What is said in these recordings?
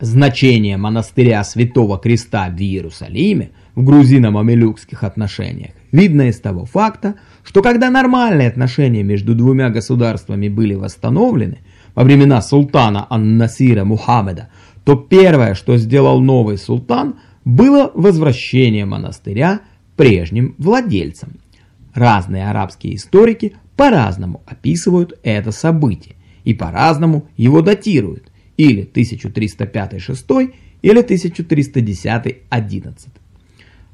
Значение монастыря Святого Креста в Иерусалиме в грузино-мамилюкских отношениях видно из того факта, что когда нормальные отношения между двумя государствами были восстановлены во времена султана Ан-Насира Мухаммеда, то первое, что сделал новый султан, было возвращение монастыря прежним владельцам. Разные арабские историки по-разному описывают это событие и по-разному его датируют или 1305-6 или 1310-11.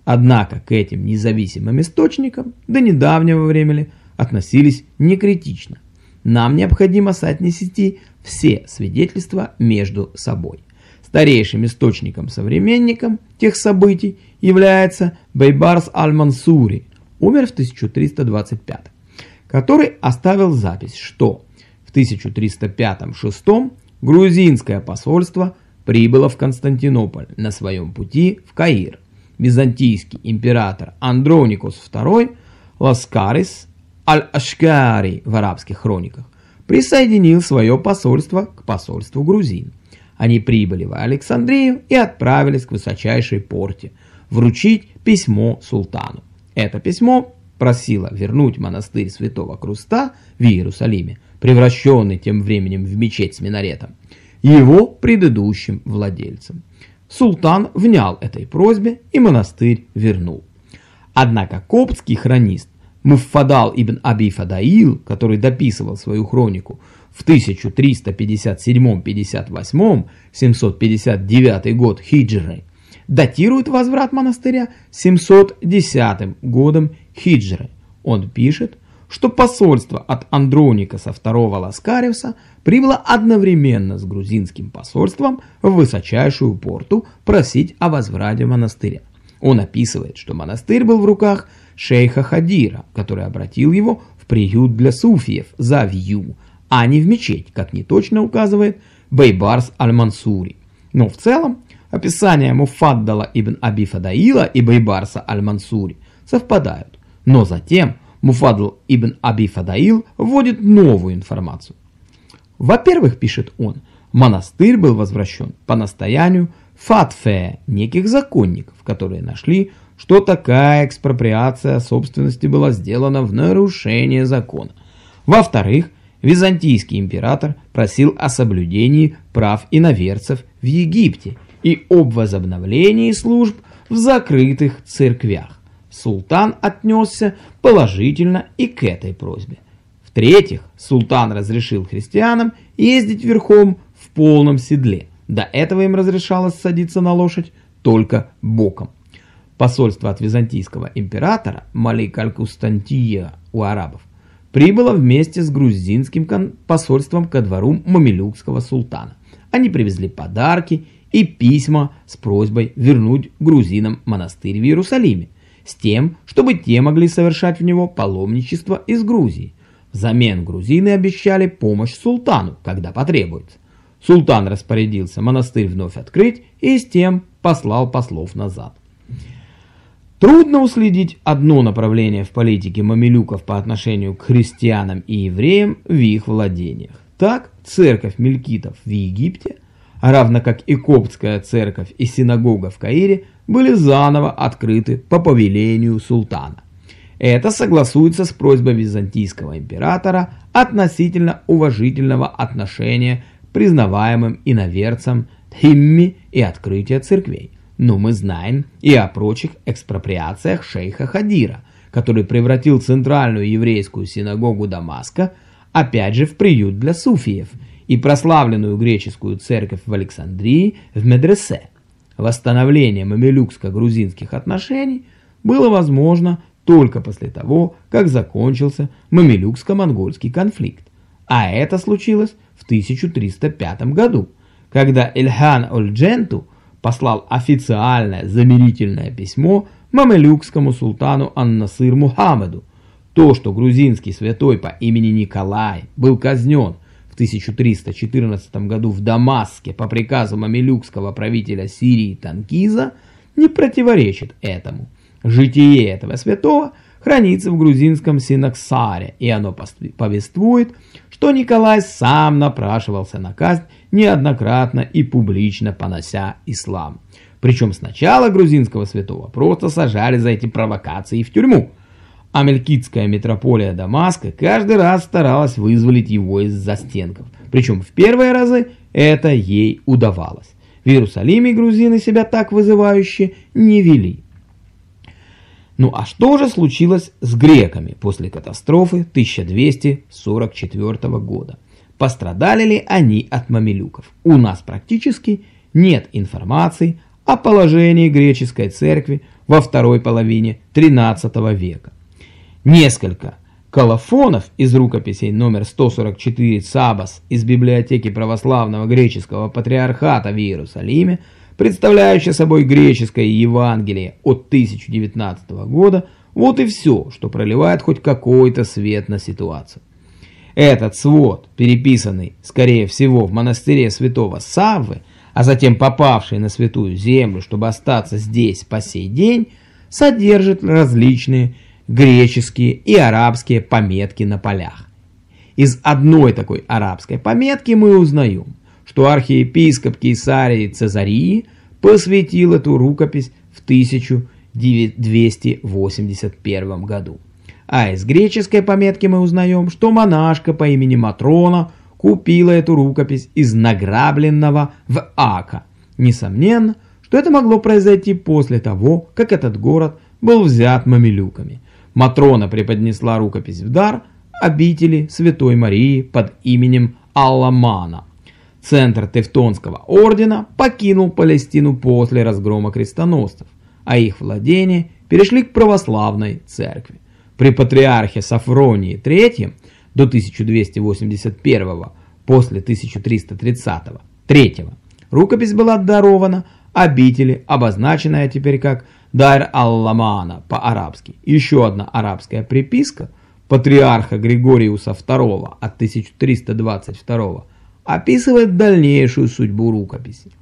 Однако к этим независимым источникам до недавнего времени относились некритично. Нам необходимо соотнести все свидетельства между собой. Старейшим источником-современником тех событий является Бейбарс Аль-Мансури, умер в 1325, который оставил запись, что в 1305-6 грузинское посольство прибыло в Константинополь на своем пути в Каир. Византийский император Андроникус II Ласкарис Аль-Ашкари в арабских хрониках присоединил свое посольство к посольству грузин. Они прибыли в Александрию и отправились к высочайшей порте вручить письмо султану. Это письмо просило вернуть монастырь Святого Круста в Иерусалиме превращенный тем временем в мечеть с минаретом, его предыдущим владельцем. Султан внял этой просьбе и монастырь вернул. Однако коптский хронист Муффадал ибн Аби Фадаил, который дописывал свою хронику в 1357-58, 759 год хиджры, датирует возврат монастыря 710 годом хиджры. Он пишет, что посольство от Андроникаса II Ласкариуса прибыло одновременно с грузинским посольством в высочайшую порту просить о возврате монастыря. Он описывает, что монастырь был в руках шейха Хадира, который обратил его в приют для суфиев за Вью, а не в мечеть, как неточно указывает Бейбарс Аль-Мансури. Но в целом описания Муфаддала ибн Аби Фадаила и Бейбарса Аль-Мансури совпадают, но затем Муфадл ибн Аби Фадаил вводит новую информацию. Во-первых, пишет он, монастырь был возвращен по настоянию Фатфе, неких законников, которые нашли, что такая экспроприация собственности была сделана в нарушение закона. Во-вторых, византийский император просил о соблюдении прав иноверцев в Египте и об возобновлении служб в закрытых церквях султан отнесся положительно и к этой просьбе. В-третьих, султан разрешил христианам ездить верхом в полном седле. До этого им разрешалось садиться на лошадь только боком. Посольство от византийского императора Малик Аль-Кустантия у арабов прибыло вместе с грузинским посольством ко двору мамилюкского султана. Они привезли подарки и письма с просьбой вернуть грузинам монастырь в Иерусалиме с тем, чтобы те могли совершать в него паломничество из Грузии. Взамен грузины обещали помощь султану, когда потребуется. Султан распорядился монастырь вновь открыть и с тем послал послов назад. Трудно уследить одно направление в политике мамилюков по отношению к христианам и евреям в их владениях. Так, церковь мелькитов в Египте, равно как и коптская церковь и синагога в Каире, были заново открыты по повелению султана. Это согласуется с просьбой византийского императора относительно уважительного отношения признаваемым иноверцам Тхимми и открытия церквей. Но мы знаем и о прочих экспроприациях шейха Хадира, который превратил центральную еврейскую синагогу Дамаска опять же в приют для суфиев и прославленную греческую церковь в Александрии в медресе. Восстановление мамилюкско-грузинских отношений было возможно только после того, как закончился мамилюкско-монгольский конфликт. А это случилось в 1305 году, когда Ильхан Ольдженту послал официальное замирительное письмо мамилюкскому султану Ан-Насыр Мухаммеду. То, что грузинский святой по имени Николай был казнен 1314 году в Дамаске по приказу мамилюкского правителя Сирии Танкиза не противоречит этому. Житие этого святого хранится в грузинском Синаксаре, и оно повествует, что Николай сам напрашивался на казнь неоднократно и публично понося ислам. Причем сначала грузинского святого просто сажали за эти провокации в тюрьму, а мелькитская метрополия Дамаска каждый раз старалась вызволить его из застенков. Причем в первые разы это ей удавалось. В Иерусалиме грузины себя так вызывающе не вели. Ну а что же случилось с греками после катастрофы 1244 года? Пострадали ли они от мамилюков? У нас практически нет информации о положении греческой церкви во второй половине XIII века. Несколько колофонов из рукописей номер 144 Сабас из библиотеки православного греческого патриархата в Иерусалиме – представляющая собой греческое Евангелие от 1019 года, вот и все, что проливает хоть какой-то свет на ситуацию. Этот свод, переписанный, скорее всего, в монастыре святого Саввы, а затем попавший на святую землю, чтобы остаться здесь по сей день, содержит различные греческие и арабские пометки на полях. Из одной такой арабской пометки мы узнаем – что архиепископ Кейсарии Цезарии посвятил эту рукопись в 1281 году. А из греческой пометки мы узнаем, что монашка по имени Матрона купила эту рукопись из награбленного в Ака. Несомненно, что это могло произойти после того, как этот город был взят мамилюками. Матрона преподнесла рукопись в дар обители Святой Марии под именем Алламана. Центр Тевтонского ордена покинул Палестину после разгрома крестоносцев, а их владения перешли к православной церкви. При патриархе Сафронии III до 1281 после 1330 3 рукопись была дарована обители, обозначенная теперь как Дайр Алламана по-арабски. Еще одна арабская приписка патриарха Григориуса II от 1322 описывает дальнейшую судьбу рукописи.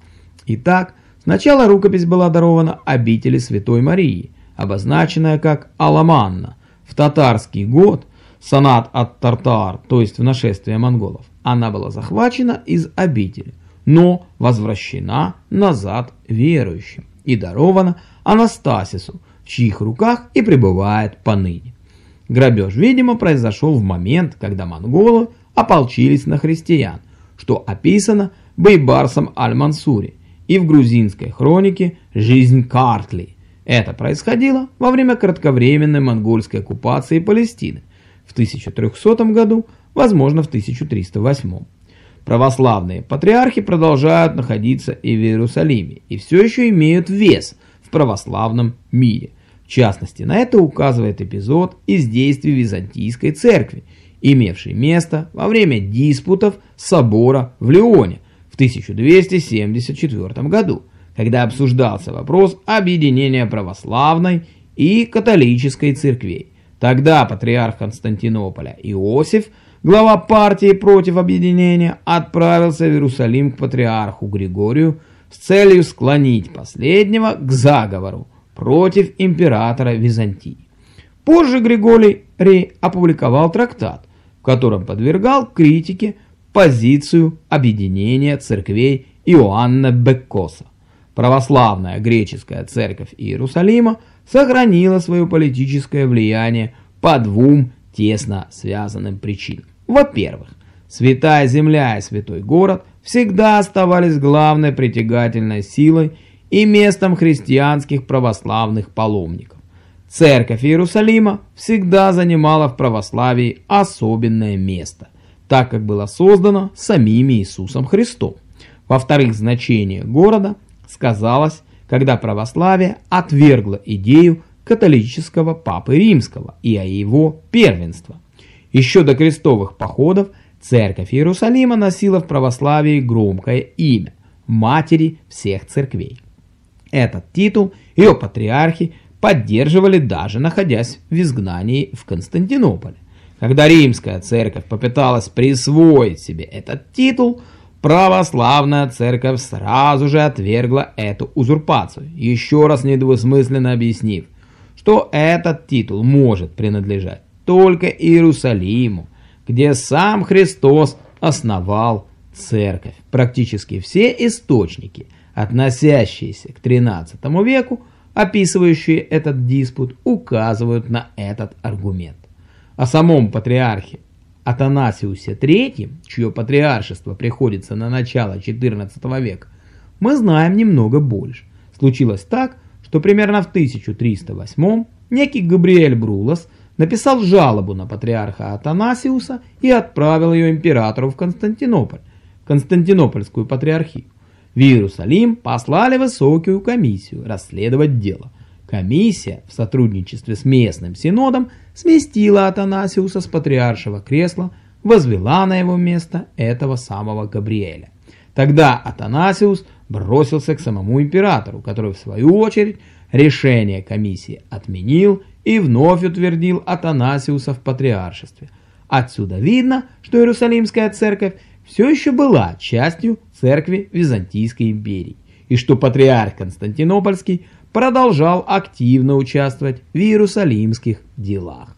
Итак, сначала рукопись была дарована обители Святой Марии, обозначенная как Аламанна. В татарский год, санат от Тартар, то есть в нашествие монголов, она была захвачена из обители, но возвращена назад верующим и дарована Анастасису, в чьих руках и пребывает поныне. Грабеж, видимо, произошел в момент, когда монголы ополчились на христиан – что описано Бейбарсом Аль-Мансури и в грузинской хронике «Жизнь Картли». Это происходило во время кратковременной монгольской оккупации Палестины в 1300 году, возможно в 1308. Православные патриархи продолжают находиться и в Иерусалиме и все еще имеют вес в православном мире. В частности, на это указывает эпизод из действий Византийской церкви – имевший место во время диспутов собора в Леоне в 1274 году, когда обсуждался вопрос объединения православной и католической церквей. Тогда патриарх Константинополя Иосиф, глава партии против объединения, отправился в Иерусалим к патриарху Григорию с целью склонить последнего к заговору против императора Византии. Позже Григорий опубликовал трактат, в котором подвергал критике позицию объединения церквей Иоанна Беккоса. Православная греческая церковь Иерусалима сохранила свое политическое влияние по двум тесно связанным причинам. Во-первых, Святая Земля и Святой Город всегда оставались главной притягательной силой и местом христианских православных паломников. Церковь Иерусалима всегда занимала в православии особенное место, так как было создано самим Иисусом Христом. Во-вторых, значение города сказалось, когда православие отвергло идею католического папы римского и о его первенства. Еще до крестовых походов церковь Иерусалима носила в православии громкое имя – матери всех церквей. Этот титул ее патриархи поддерживали даже находясь в изгнании в Константинополе. Когда римская церковь попыталась присвоить себе этот титул, православная церковь сразу же отвергла эту узурпацию, еще раз недвусмысленно объяснив, что этот титул может принадлежать только Иерусалиму, где сам Христос основал церковь. Практически все источники, относящиеся к XIII веку, описывающие этот диспут, указывают на этот аргумент. О самом патриархе Атанасиусе III, чье патриаршество приходится на начало XIV века, мы знаем немного больше. Случилось так, что примерно в 1308 некий Габриэль Брулос написал жалобу на патриарха Атанасиуса и отправил ее императору в Константинополь, Константинопольскую патриархию. В Иерусалим послали высокую комиссию расследовать дело. Комиссия в сотрудничестве с местным синодом сместила Атанасиуса с патриаршего кресла, возвела на его место этого самого Габриэля. Тогда Атанасиус бросился к самому императору, который в свою очередь решение комиссии отменил и вновь утвердил Атанасиуса в патриаршестве. Отсюда видно, что Иерусалимская церковь все еще была частью церкви Византийской империи, и что патриарх Константинопольский продолжал активно участвовать в иерусалимских делах.